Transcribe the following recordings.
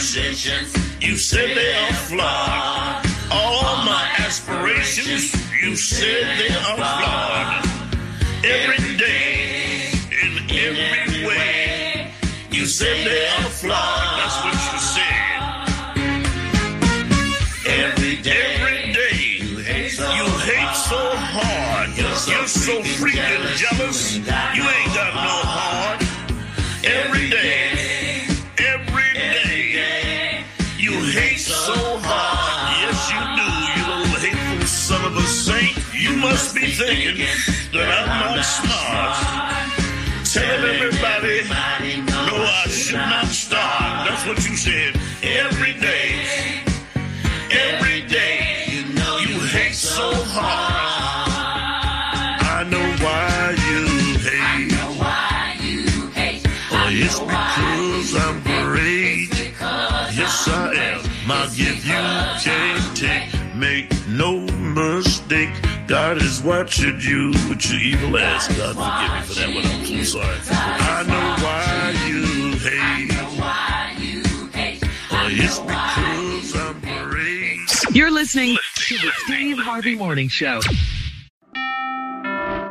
ambitions, you said they are flawed. All my aspirations, you said they are flawed. Every day, in every way, you said they are flawed. That's what you said. Every day, every day, you hate so, you hate so hard. You're so, You're so freaking jealous. You ain't got no must be thinking that I'm not smart. Tell everybody, no, I should not start. That's what you said. Every day, every day, you hate so hard. I know why you hate. I know why you hate. Oh, it's because I'm great. Yes, I am. My gift you can't take. Make no. God is watching you with your evil ass. God forgive me for that one. I'm so sorry. I know why you hate. Oh, it's because I'm great. You're listening to the Steve Harvey Morning Show.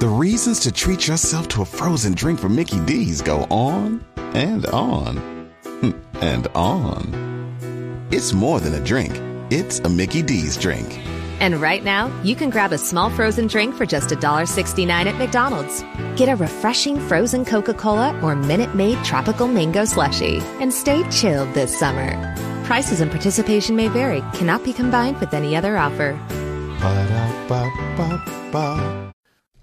The reasons to treat yourself to a frozen drink from Mickey D's go on and on hmm, and on. It's more than a drink. It's a Mickey D's drink. And right now, you can grab a small frozen drink for just $1.69 at McDonald's. Get a refreshing frozen Coca Cola or Minute Maid Tropical Mango Slushy and stay chilled this summer. Prices and participation may vary, cannot be combined with any other offer. Ba-da-ba-ba-ba.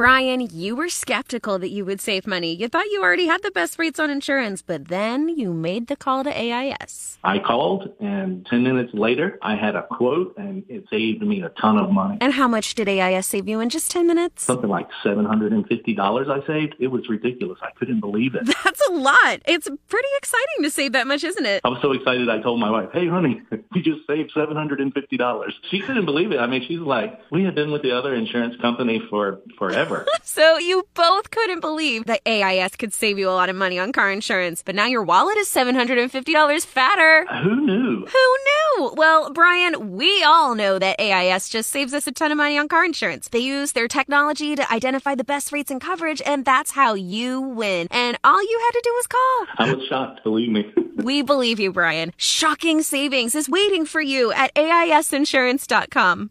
Brian, you were skeptical that you would save money. You thought you already had the best rates on insurance, but then you made the call to AIS. I called, and 10 minutes later, I had a quote, and it saved me a ton of money. And how much did AIS save you in just 10 minutes? Something like $750 I saved. It was ridiculous. I couldn't believe it. That's a lot. It's pretty exciting to save that much, isn't it? I was so excited, I told my wife, hey, honey, we just saved $750. She couldn't believe it. I mean, she's like, we have been with the other insurance company for forever. So you both couldn't believe that AIS could save you a lot of money on car insurance, but now your wallet is $750 fatter. Who knew? Who knew? Well, Brian, we all know that AIS just saves us a ton of money on car insurance. They use their technology to identify the best rates and coverage, and that's how you win. And all you had to do was call. I was shocked, believe me. We believe you, Brian. Shocking savings is waiting for you at AISinsurance.com.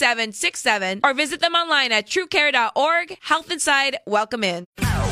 760-736-6767, or visit them online at truecare.org. Health Inside, welcome in.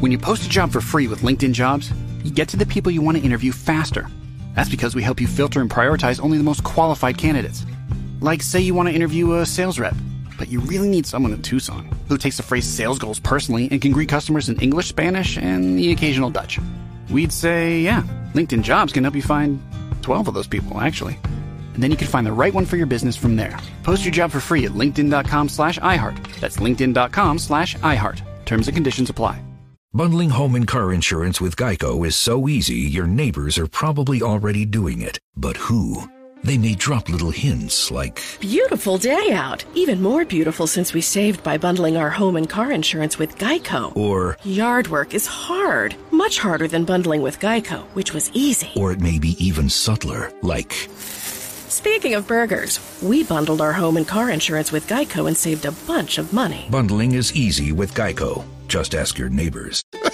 When you post a job for free with LinkedIn Jobs, you get to the people you want to interview faster. That's because we help you filter and prioritize only the most qualified candidates. Like, say you want to interview a sales rep, but you really need someone in Tucson who takes the phrase sales goals personally and can greet customers in English, Spanish, and the occasional Dutch. We'd say, yeah, LinkedIn Jobs can help you find 12 of those people, actually. And then you can find the right one for your business from there. Post your job for free at linkedin.com slash iHeart. That's linkedin.com slash iHeart. Terms and conditions apply. Bundling home and car insurance with Geico is so easy, your neighbors are probably already doing it. But who? They may drop little hints like, Beautiful day out. Even more beautiful since we saved by bundling our home and car insurance with Geico. or, Yard work is hard. Much harder than bundling with Geico, which was easy. or it may be even subtler, like, Speaking of burgers, we bundled our home and car insurance with Geico and saved a bunch of money. bundling is easy with Geico. Just ask your neighbors.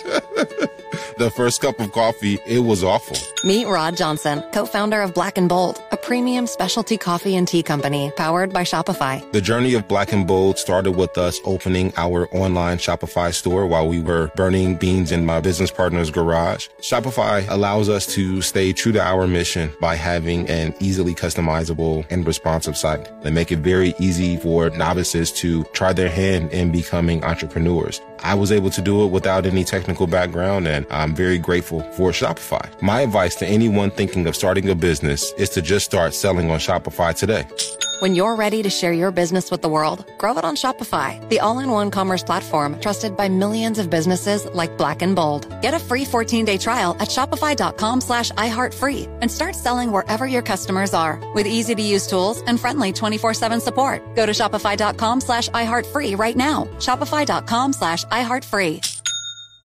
The first cup of coffee, it was awful. Meet Rod Johnson, co-founder of Black and Bold, a premium specialty coffee and tea company powered by Shopify. The journey of Black and Bold started with us opening our online Shopify store while we were burning beans in my business partner's garage. Shopify allows us to stay true to our mission by having an easily customizable and responsive site. They make it very easy for novices to try their hand in becoming entrepreneurs. I was able to do it without any technical background and I'm very grateful for Shopify. My advice to anyone thinking of starting a business is to just start selling on Shopify today. When you're ready to share your business with the world, grow it on Shopify, the all-in-one commerce platform trusted by millions of businesses like Black and Bold. Get a free 14-day trial at shopify.com slash iHeartFree and start selling wherever your customers are with easy-to-use tools and friendly 24-7 support. Go to shopify.com slash iHeartFree right now. Shopify.com slash iHeartFree.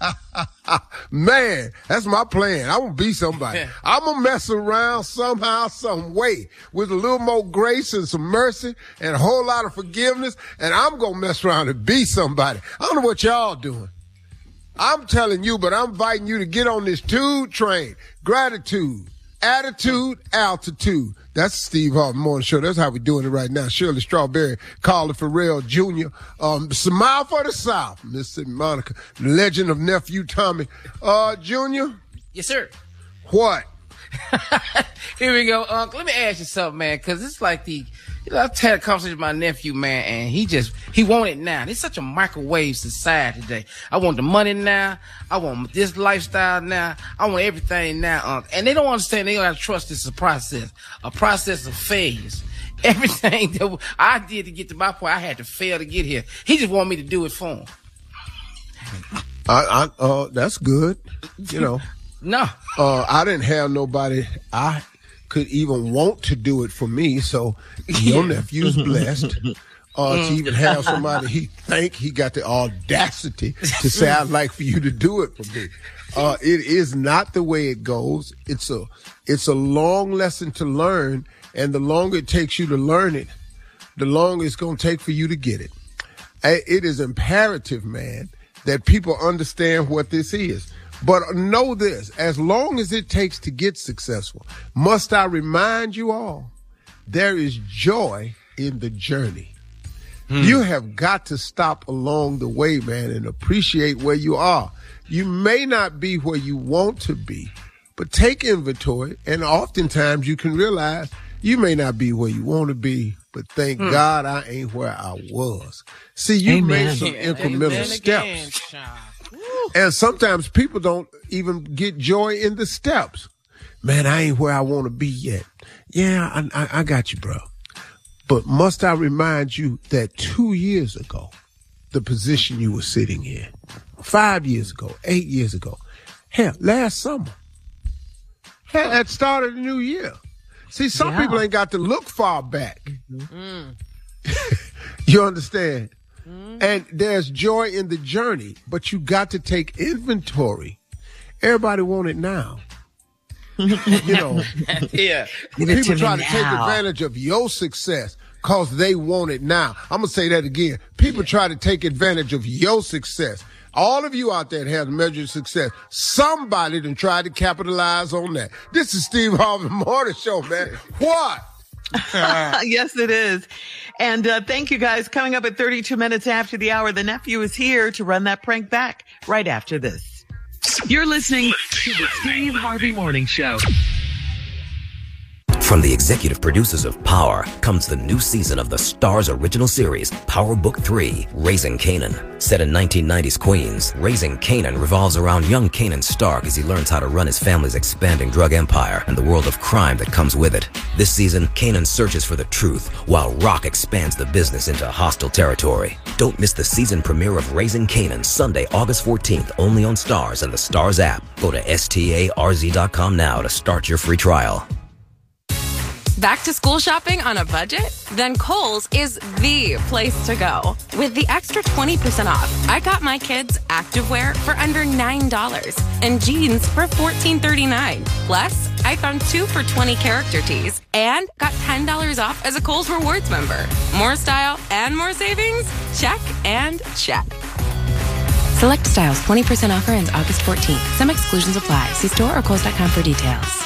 Man, that's my plan. I want to be somebody. I'm to mess around somehow, some way with a little more grace and some mercy and a whole lot of forgiveness. And I'm to mess around and be somebody. I don't know what y'all doing. I'm telling you, but I'm inviting you to get on this tube train. Gratitude, attitude, altitude. That's Steve Harvey Morning Show. That's how we're doing it right now. Shirley Strawberry, Carla Ferrell Jr., um, Smile for the South, Mississippi Monica, legend of nephew Tommy. Uh, Junior? Yes, sir. What? Here we go, Uncle. Let me ask you something, man, because it's like the, you know, I've had a conversation with my nephew, man, and he just, he want it now. It's such a microwave society today. I want the money now. I want this lifestyle now. I want everything now, Uncle. And they don't understand. They don't have to trust this is a process, a process of phase. Everything that I did to get to my point, I had to fail to get here. He just want me to do it for him. I, I uh, that's good. You know. no. Uh, I didn't have nobody I could even want to do it for me. So your nephew's blessed. Uh, to even have somebody he think he got the audacity to say I'd like for you to do it for me. Uh, it is not the way it goes. It's a it's a long lesson to learn, and the longer it takes you to learn it, the longer it's going to take for you to get it. It is imperative, man, that people understand what this is. But know this, as long as it takes to get successful, must I remind you all, there is joy in the journey. Hmm. You have got to stop along the way, man, and appreciate where you are. You may not be where you want to be, but take inventory, and oftentimes you can realize you may not be where you want to be, but thank hmm. God I ain't where I was. See, you Amen. made some incremental Amen steps. And sometimes people don't even get joy in the steps. Man, I ain't where I want to be yet. Yeah, I, I, I got you, bro. But must I remind you that two years ago, the position you were sitting in, five years ago, eight years ago, hell, last summer, hell, at start of the new year. See, some yeah. people ain't got to look far back. Mm-hmm. you understand? Mm-hmm. And there's joy in the journey, but you got to take inventory. Everybody want it now. you know, yeah. People try to now. take advantage of your success because they want it now. I'm gonna say that again. People yeah. try to take advantage of your success. All of you out there that have measured success, somebody done tried to capitalize on that. This is Steve Harvey Morning Show, man. What? yes, it is. And uh, thank you guys. Coming up at 32 minutes after the hour, the nephew is here to run that prank back right after this. You're listening to the Steve Harvey Morning Show. From the executive producers of Power comes the new season of the Starz original series, Power Book 3, Raising Kanan. Set in 1990s Queens, Raising Kanan revolves around young Kanan Stark as he learns how to run his family's expanding drug empire and the world of crime that comes with it. This season, Kanan searches for the truth while Raq expands the business into hostile territory. Don't miss the season premiere of Raising Kanan Sunday, August 14th, only on Starz and the Starz app. Go to starz.com now to start your free trial. Back to school shopping on a budget? Then Kohl's is the place to go. With the extra 20% off, I got my kids activewear for under $9 and jeans for $14.39. Plus, I found two for 20 character tees and got $10 off as a Kohl's Rewards member. More style and more savings? Check and check. Select styles 20% offer ends August 14th. Some exclusions apply. See store or Kohl's.com for details.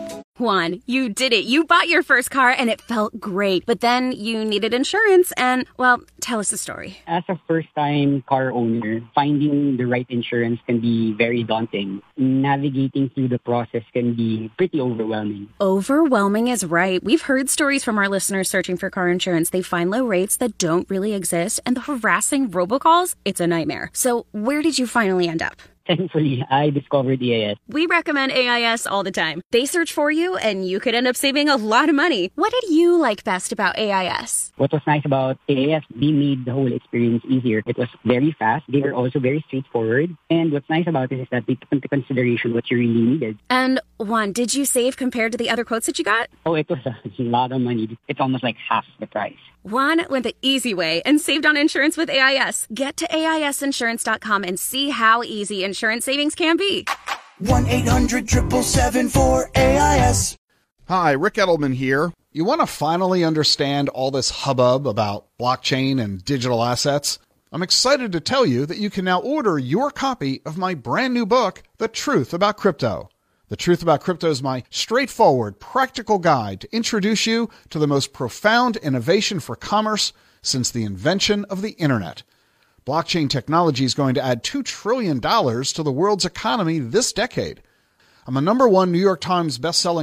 Juan, you did it. You bought your first car and it felt great. But then you needed insurance and, well, tell us the story. As a first time car owner, finding the right insurance can be very daunting. Navigating through the process can be pretty overwhelming. Overwhelming is right. We've heard stories from our listeners searching for car insurance. They find low rates that don't really exist and the harassing robocalls, it's a nightmare. So, where did you finally end up? Thankfully, I discovered AIS. We recommend AIS all the time. They search for you, and you could end up saving a lot of money. What did you like best about AIS? What was nice about AIS, they made the whole experience easier. It was very fast. They were also very straightforward. And what's nice about it is that they took into consideration what you really needed. And Juan, did you save compared to the other quotes that you got? Oh, it was a lot of money. It's almost like half the price. Juan went the easy way and saved on insurance with AIS. Get to AISinsurance.com and see how easy insurance savings can be. 1 800 777 AIS. Hi, Rick Edelman here. You want to finally understand all this hubbub about blockchain and digital assets? I'm excited to tell you that you can now order your copy of my brand new book, The Truth About Crypto. The Truth About Crypto is my straightforward, practical guide to introduce you to the most profound innovation for commerce since the invention of the internet. Blockchain technology is going to add $2 trillion to the world's economy this decade. I'm a number one New York Times bestselling